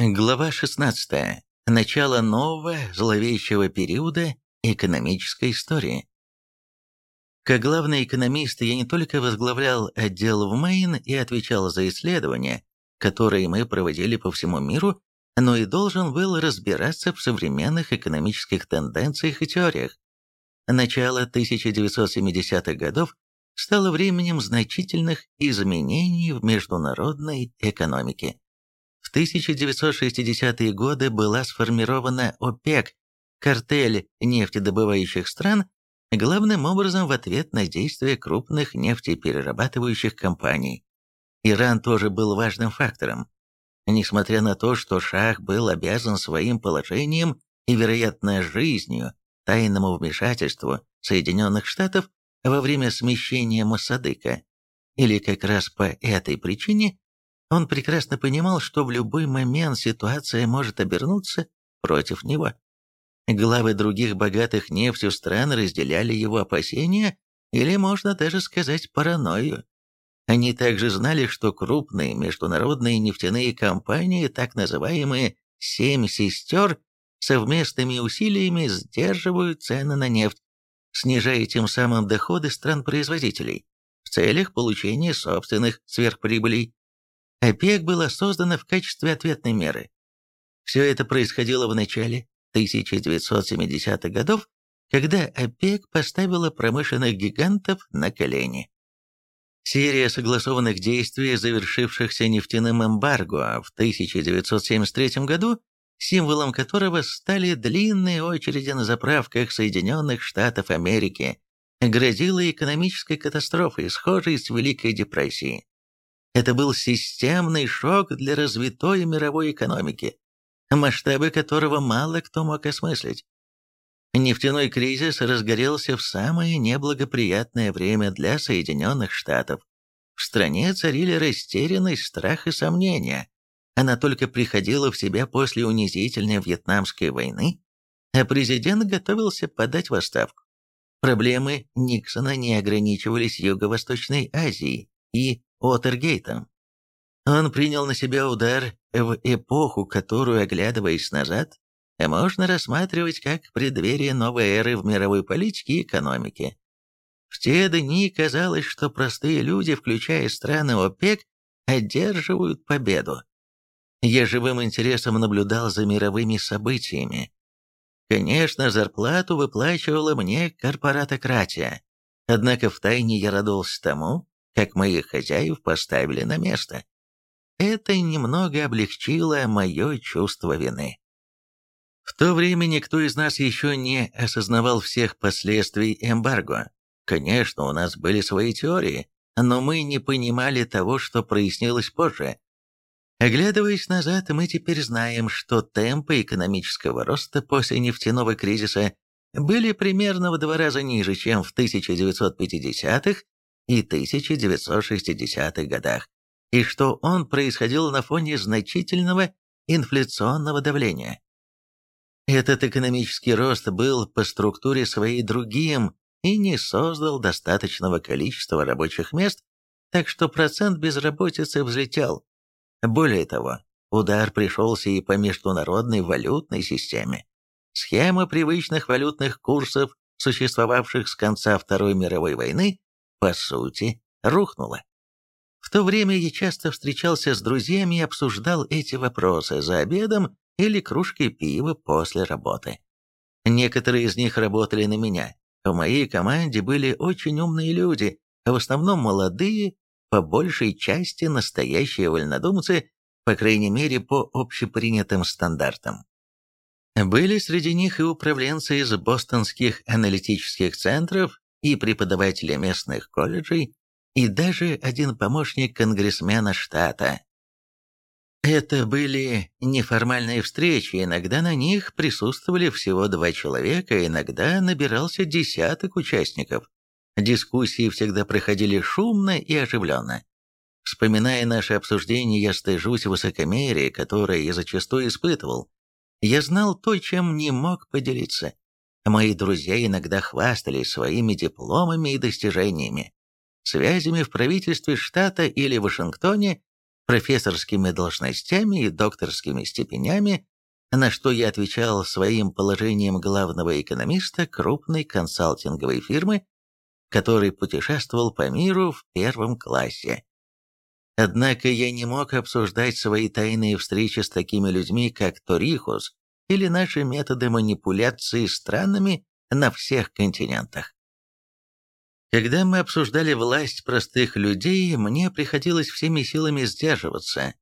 Глава 16. Начало нового зловещего периода экономической истории. Как главный экономист я не только возглавлял отдел в Мэйн и отвечал за исследования, которые мы проводили по всему миру, но и должен был разбираться в современных экономических тенденциях и теориях. Начало 1970-х годов стало временем значительных изменений в международной экономике. В 1960-е годы была сформирована ОПЕК, картель нефтедобывающих стран, главным образом в ответ на действия крупных нефтеперерабатывающих компаний. Иран тоже был важным фактором. Несмотря на то, что Шах был обязан своим положением и, вероятно, жизнью тайному вмешательству Соединенных Штатов, во время смещения Моссадыка, или как раз по этой причине, он прекрасно понимал, что в любой момент ситуация может обернуться против него. Главы других богатых нефтью стран разделяли его опасения, или, можно даже сказать, паранойю. Они также знали, что крупные международные нефтяные компании, так называемые «семь сестер», совместными усилиями сдерживают цены на нефть, снижая тем самым доходы стран-производителей в целях получения собственных сверхприбылей. ОПЕК была создана в качестве ответной меры. Все это происходило в начале 1970-х годов, когда ОПЕК поставила промышленных гигантов на колени. Серия согласованных действий, завершившихся нефтяным эмбарго в 1973 году, символом которого стали длинные очереди на заправках Соединенных Штатов Америки, грозила экономической катастрофой, схожей с Великой депрессией. Это был системный шок для развитой мировой экономики, масштабы которого мало кто мог осмыслить. Нефтяной кризис разгорелся в самое неблагоприятное время для Соединенных Штатов. В стране царили растерянность, страх и сомнения. Она только приходила в себя после унизительной Вьетнамской войны, а президент готовился подать в отставку. Проблемы Никсона не ограничивались Юго-Восточной Азией и Уотергейтом. Он принял на себя удар в эпоху, которую, оглядываясь назад, можно рассматривать как преддверие новой эры в мировой политике и экономике. В те дни казалось, что простые люди, включая страны ОПЕК, одерживают победу. Я живым интересом наблюдал за мировыми событиями. Конечно, зарплату выплачивала мне корпоратократия, однако втайне я радовался тому, как моих хозяев поставили на место. Это немного облегчило мое чувство вины. В то время никто из нас еще не осознавал всех последствий эмбарго. Конечно, у нас были свои теории, но мы не понимали того, что прояснилось позже. Оглядываясь назад, мы теперь знаем, что темпы экономического роста после нефтяного кризиса были примерно в два раза ниже, чем в 1950-х и 1960-х годах, и что он происходил на фоне значительного инфляционного давления. Этот экономический рост был по структуре своей другим и не создал достаточного количества рабочих мест, так что процент безработицы взлетел. Более того, удар пришелся и по международной валютной системе. Схема привычных валютных курсов, существовавших с конца Второй мировой войны, по сути, рухнула. В то время я часто встречался с друзьями и обсуждал эти вопросы за обедом или кружкой пива после работы. Некоторые из них работали на меня. В моей команде были очень умные люди, в основном молодые по большей части настоящие вольнодумцы, по крайней мере по общепринятым стандартам. Были среди них и управленцы из бостонских аналитических центров, и преподаватели местных колледжей, и даже один помощник конгрессмена штата. Это были неформальные встречи, иногда на них присутствовали всего два человека, иногда набирался десяток участников. Дискуссии всегда проходили шумно и оживленно. Вспоминая наши обсуждения, я стыжусь высокомерия, которое я зачастую испытывал. Я знал то, чем не мог поделиться. Мои друзья иногда хвастались своими дипломами и достижениями, связями в правительстве штата или Вашингтоне, профессорскими должностями и докторскими степенями, на что я отвечал своим положением главного экономиста крупной консалтинговой фирмы, который путешествовал по миру в первом классе. Однако я не мог обсуждать свои тайные встречи с такими людьми, как Торихус, или наши методы манипуляции странами на всех континентах. Когда мы обсуждали власть простых людей, мне приходилось всеми силами сдерживаться.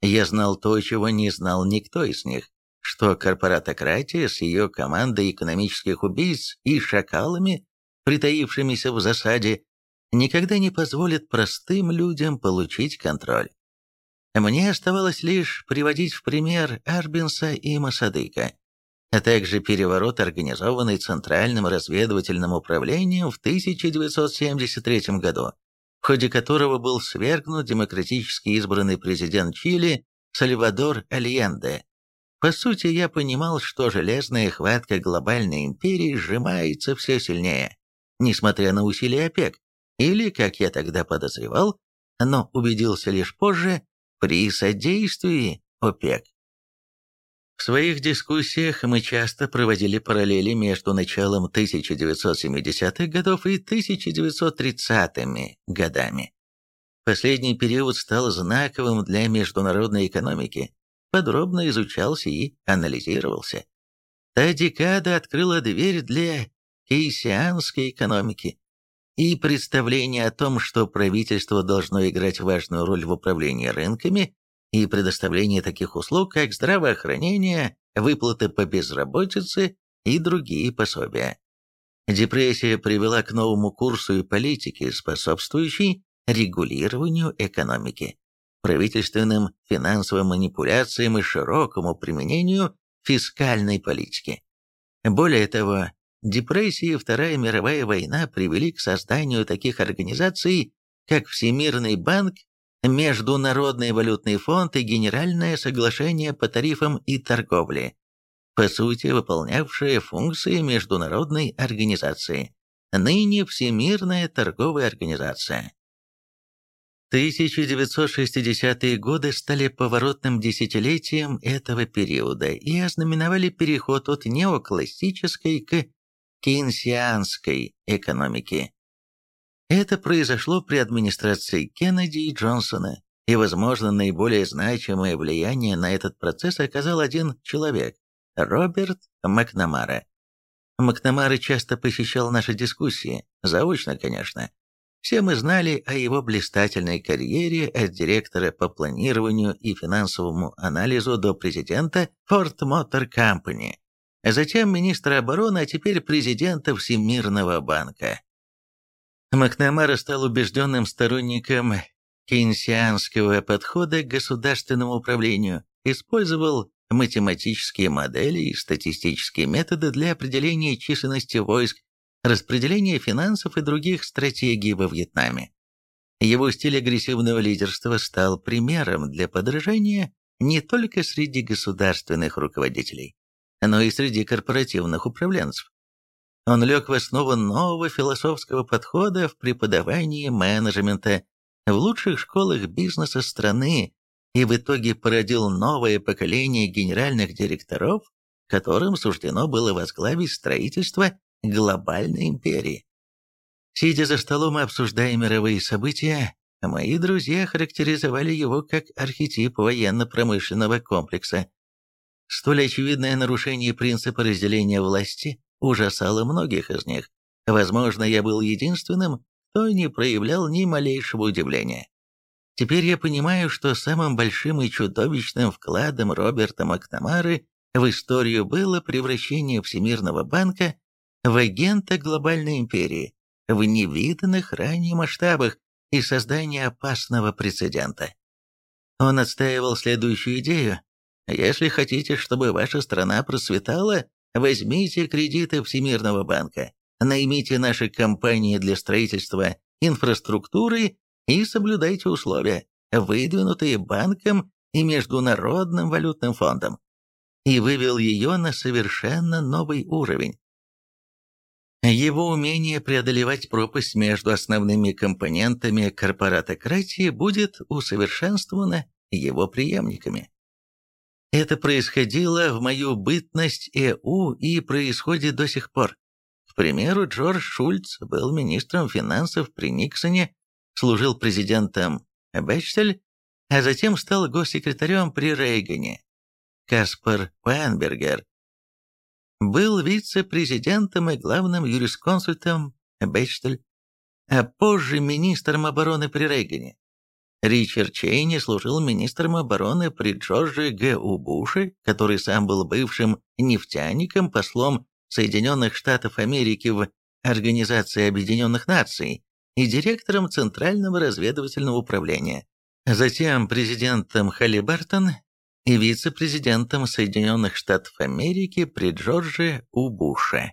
Я знал то, чего не знал никто из них, что корпоратократия с ее командой экономических убийц и шакалами, притаившимися в засаде, никогда не позволит простым людям получить контроль. Мне оставалось лишь приводить в пример Арбинса и Масадыка, а также переворот, организованный Центральным разведывательным управлением в 1973 году, в ходе которого был свергнут демократически избранный президент Чили Сальвадор Альенде. По сути, я понимал, что железная хватка глобальной империи сжимается все сильнее, несмотря на усилия ОПЕК, или, как я тогда подозревал, но убедился лишь позже, при содействии ОПЕК. В своих дискуссиях мы часто проводили параллели между началом 1970-х годов и 1930-ми годами. Последний период стал знаковым для международной экономики, подробно изучался и анализировался. Та декада открыла дверь для кейсианской экономики, и представление о том, что правительство должно играть важную роль в управлении рынками и предоставлении таких услуг, как здравоохранение, выплаты по безработице и другие пособия. Депрессия привела к новому курсу и политике, способствующей регулированию экономики, правительственным финансовым манипуляциям и широкому применению фискальной политики. Более того, Депрессия и Вторая мировая война привели к созданию таких организаций, как Всемирный банк, Международный валютный фонд и Генеральное соглашение по тарифам и торговле, по сути выполнявшие функции международной организации, ныне Всемирная торговая организация. 1960-е годы стали поворотным десятилетием этого периода и ознаменовали переход от неоклассической к кейнсианской экономики. Это произошло при администрации Кеннеди и Джонсона, и, возможно, наиболее значимое влияние на этот процесс оказал один человек – Роберт Макнамара. Макнамара часто посещал наши дискуссии, заочно, конечно. Все мы знали о его блистательной карьере от директора по планированию и финансовому анализу до президента Ford Motor Company, затем министра обороны, а теперь президента Всемирного банка. Макнамара стал убежденным сторонником кейнсианского подхода к государственному управлению, использовал математические модели и статистические методы для определения численности войск, распределения финансов и других стратегий во Вьетнаме. Его стиль агрессивного лидерства стал примером для подражания не только среди государственных руководителей, но и среди корпоративных управленцев. Он лег в основу нового философского подхода в преподавании менеджмента в лучших школах бизнеса страны и в итоге породил новое поколение генеральных директоров, которым суждено было возглавить строительство глобальной империи. Сидя за столом и обсуждая мировые события, мои друзья характеризовали его как архетип военно-промышленного комплекса, Столь очевидное нарушение принципа разделения власти ужасало многих из них. Возможно, я был единственным, кто не проявлял ни малейшего удивления. Теперь я понимаю, что самым большим и чудовищным вкладом Роберта Макнамары в историю было превращение Всемирного банка в агента глобальной империи в невиданных ранее масштабах и создание опасного прецедента. Он отстаивал следующую идею, если хотите, чтобы ваша страна процветала, возьмите кредиты Всемирного банка, наймите наши компании для строительства инфраструктуры и соблюдайте условия, выдвинутые банком и Международным валютным фондом. И вывел ее на совершенно новый уровень. Его умение преодолевать пропасть между основными компонентами корпоратократии будет усовершенствовано его преемниками. Это происходило в мою бытность ЭУ и происходит до сих пор. К примеру, Джордж Шульц был министром финансов при Никсоне, служил президентом Бечтель, а затем стал госсекретарем при Рейгане. Каспар Панбергер был вице-президентом и главным юрисконсультом Бечтель, а позже министром обороны при Рейгане. Ричард Чейни служил министром обороны при Джорджи Г. У. Буше, который сам был бывшим нефтяником, послом Соединенных Штатов Америки в Организации Объединенных Наций и директором Центрального разведывательного управления. Затем президентом Халибартон и вице-президентом Соединенных Штатов Америки при Джорджи У. Буше.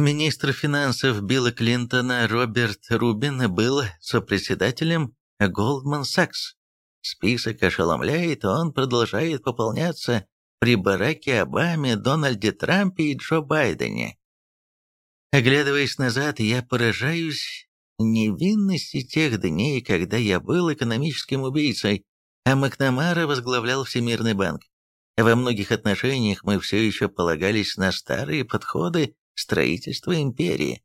Министр финансов Билла Клинтона Роберт Рубин был сопредседателем Goldman Sachs. Список ошеломляет, он продолжает пополняться при Бараке Обаме, Дональде Трампе и Джо Байдене. Оглядываясь назад, я поражаюсь невинности тех дней, когда я был экономическим убийцей, а Макнамара возглавлял Всемирный банк. Во многих отношениях мы все еще полагались на старые подходы строительства империи.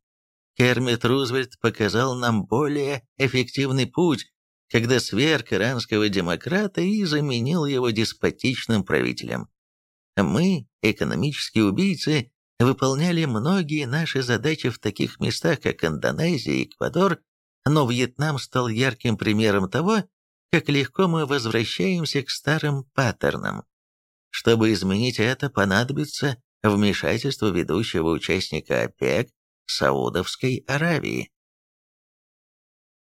Кермит Рузвельт показал нам более эффективный путь, когда сверг иранского демократа и заменил его деспотичным правителем. Мы, экономические убийцы, выполняли многие наши задачи в таких местах, как Индонезия и Эквадор, но Вьетнам стал ярким примером того, как легко мы возвращаемся к старым паттернам. Чтобы изменить это, понадобится вмешательство ведущего участника ОПЕК Саудовской Аравии.